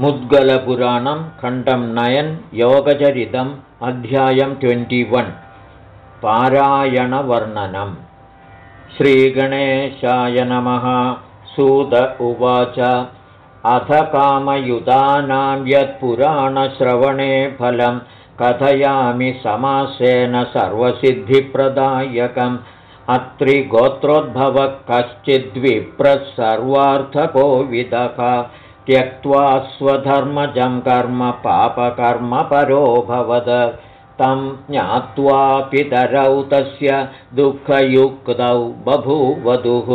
मुद्गलपुराणं खण्डं नयन् योगचरितम् अध्यायं ट्वेण्टिवन् पारायणवर्णनम् श्रीगणेशाय नमः। सूद उवाच। अथ कामयुतानां यत्पुराणश्रवणे फलं कथयामि समासेन सर्वसिद्धिप्रदायकम्। अत्रिगोत्रोद्भवः कश्चिद्विप्रः सर्वार्थको विदः त्यक्त्वा स्वधर्मजं कर्म पापकर्म परोऽभवद तं ज्ञात्वा पितरौ तस्य दुःखयुक्तौ बभूवधुः।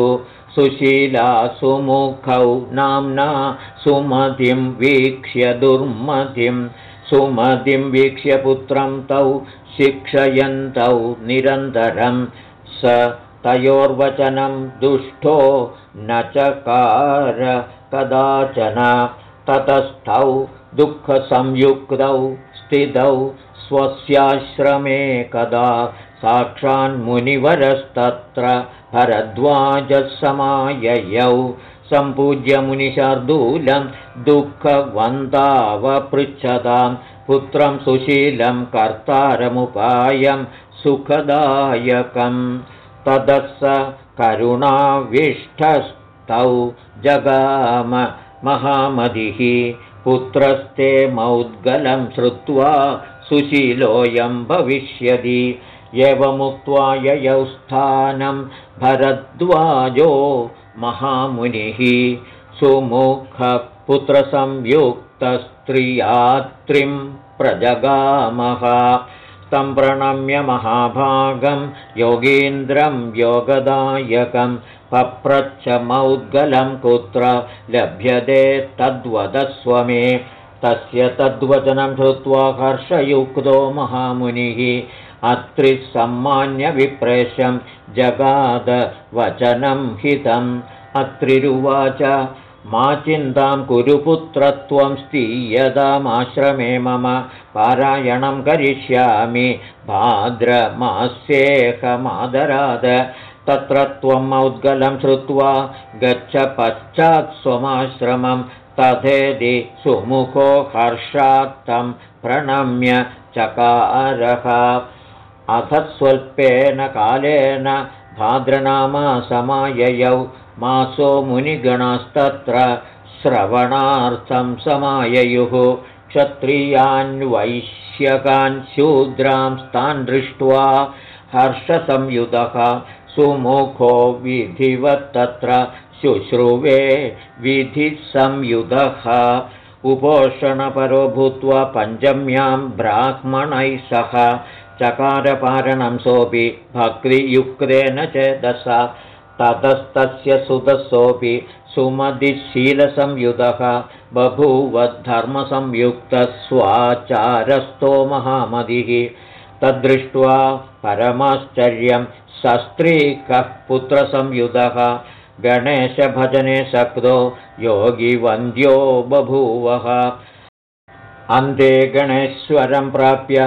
सुशीला सुमुखौ नाम्ना सुमतिं वीक्ष्य दुर्मतिं। सुमतिं वीक्ष्य पुत्रं तौ शिक्षयन्तौ निरन्तरं स तयोर्वचनं दुष्टो न चकार कदाचन ततस्थौ दुःखसंयुक्तौ स्थितौ स्वस्याश्रमे कदा। साक्षान्मुनिवरस्तत्र भरद्वाजसमाययौ। सम्पूज्य मुनिशार्दूलं दुःखवन्तावपृच्छतां पुत्रं सुशीलं कर्तारमुपायं सुखदायकं ततः स करुणाविष्ठस्तौ जगाम महामतिः पुत्रस्ते मौद्गलं श्रुत्वा सुशीलोऽयं भविष्यति। एवमुक्त्वा ययौ स्थानं भरद्वाजो महामुनिः। सुमुखपुत्रसंयुक्तस्त्रियात्रिं प्रजगामः तं प्रणम्य महाभागं योगीन्द्रं योगदायकं पप्रच्छ मौद्गलं कुत्र लभ्यते तद्वदस्व मे। तस्य तद्वचनं श्रुत्वा हर्षयुक्तो महामुनिः अत्रिसम्मान्यविप्रेशं जगादवचनं हितम्। अत्रिरुवाच मा चिन्तां कुरुपुत्रत्वं स्तीयतामाश्रमे मम पारायणं करिष्यामि भाद्रमास्येकमादराद। तत्र त्वम् औद्गलं श्रुत्वा गच्छ पश्चात् स्वमाश्रमं तथेदि सुमुखो हर्षात्तं प्रणम्य चकारः। अथ स्वल्पेन कालेन भाद्रनामासमाययौ मासो मुनिगणस्तत्र श्रवणार्थं समाययुः। क्षत्रियान्वैश्यकान् शूद्रांस्तान् दृष्ट्वा हर्षसंयुतः सुमुखो विधिवत्तत्र शुश्रुवे विधिसंयुधः। उपोषणपरो भूत्वा पञ्चम्यां ब्राह्मणैः सह चकारपारणं सोऽपि भक्तियुक्तेन चेदसा ततस्तस्य सुतसोऽपि सुमतिशीलसंयुतः बभूवद्धर्मसंयुक्तः स्वाचारस्थो महामतिः तद्दृष्ट्वा परमाश्चर्यं सस्त्रीकः पुत्रसंयुतः गणेशभजने शक्तो योगिवन्द्यो बभूवः। अन्ते गणेश्वरं प्राप्य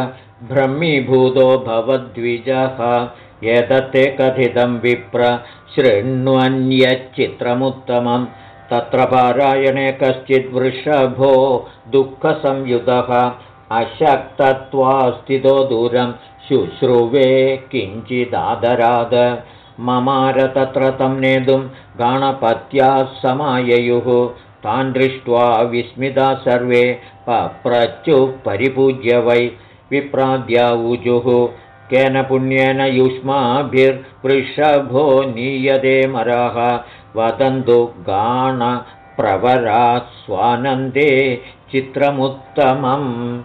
ब्रह्मीभूतो भवद्विजः एतत्ते कथितं विप्र शृण्वन्यच्चित्रमुत्तमं। तत्र पारायणे कश्चिद्वृषभो दुःखसंयुतः अशक्तत्वास्थितो दूरं शुश्रुवे किञ्चिदादराद। ममार तत्र तं नेतुं गणपत्याः समाययुः तान् दृष्ट्वा विस्मिता सर्वे पप्रच्युः परिपूज्य वै विप्राद्यावुजुः। केन पुण्येन युष्माभिर्वृषभो नीयते मराः। वदन्तु गाणप्रवरा स्वानन्दे चित्रमुत्तमम्।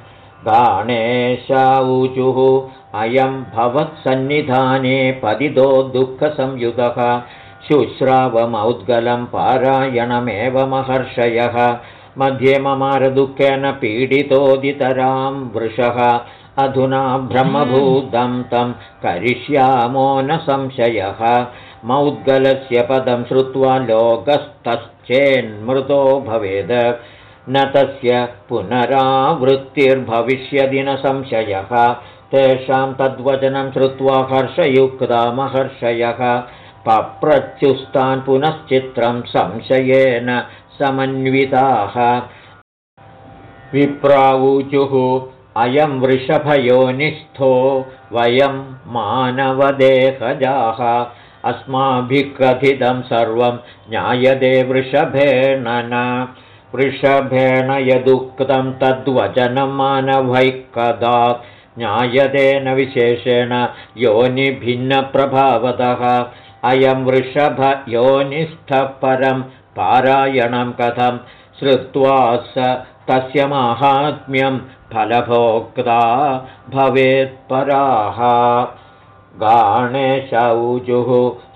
गाणेशावुजुः अयं भवत्सन्निधाने पतितो दुःखसंयुतः शुश्रावमौद्गलं पारायणमेव महर्षयः। मध्ये ममारदुःखेन पीडितोदितरां वृषः अधुना ब्रह्मभूतं तं करिष्यामो न संशयः। मौद्गलस्य पदं श्रुत्वा लोकस्तश्चेन्मृतो भवेद्। न तस्य पुनरावृत्तिर्भविष्यदि न संशयः। तेषां तद्वचनं श्रुत्वा हर्षयुक्ता महर्षयः। पप्रच्युस्तान् पुनश्चित्रं संशयेन समन्विताः। विप्रावूचुः अयं वृषभयोनिस्थो वयं मानवदेहजाः। अस्माभिः कथितं सर्वं ज्ञायते वृषभेण न। वृषभेण यदुक्तं तद्वचनं मानवैः कदा ज्ञायतेन विशेषेण योनिभिन्नप्रभावतः। अयं वृषभयोनिस्थः परं पारायणं कथं श्रुत्वा स तस्य माहात्म्यं फलभोक्ता भवेत्पराः गाणेशौजुः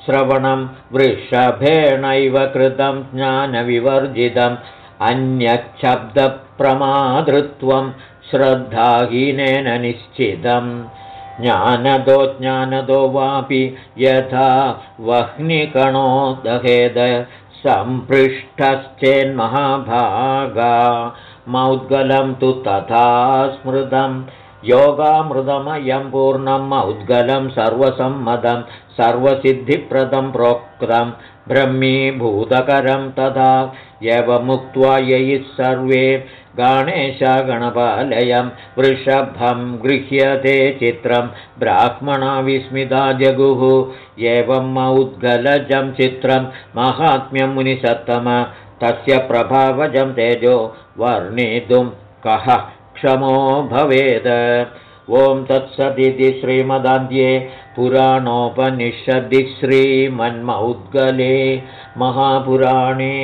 श्रवणं वृषभेणैव कृतं ज्ञानविवर्जितम् अन्यच्छब्दप्रमातृत्वं श्रद्धाहीनेन निश्चितम्। ज्ञानदो ज्ञानदो वापि यथा वह्निकणो दहेद सम्पृष्टश्चेन्महाभागा मौद्गलं तु तथा स्मृतं। योगामृतमयं पूर्णं मौद्गलं सर्वसम्मतं सर्वसिद्धिप्रदं प्रोक्तं। ब्रह्मीभूतकरं तथा एवमुक्त्वा यैः सर्वे। गणपालयं वृषभं गृह्यते चित्रं। ब्राह्मणा विस्मिता जगुः। एवं मौद्गलजं चित्रं माहात्म्यं मुनिसत्तम तस्य प्रभावजं तेजो वर्णितुं कः क्षमो भवेत्। ॐ तत्सदिति श्रीमदान्ध्ये पुराणोपनिषदि श्रीमन्मौद्गले महापुराणे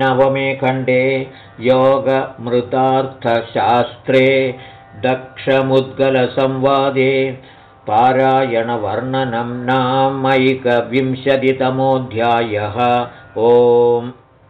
नवमे खण्डे योगमृतार्थशास्त्रे दक्षमुद्गलसंवादे पारायणवर्णनं नामैकविंशतितमोऽध्यायः। ओम्